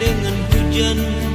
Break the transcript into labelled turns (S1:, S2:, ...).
S1: để ngân vui chân.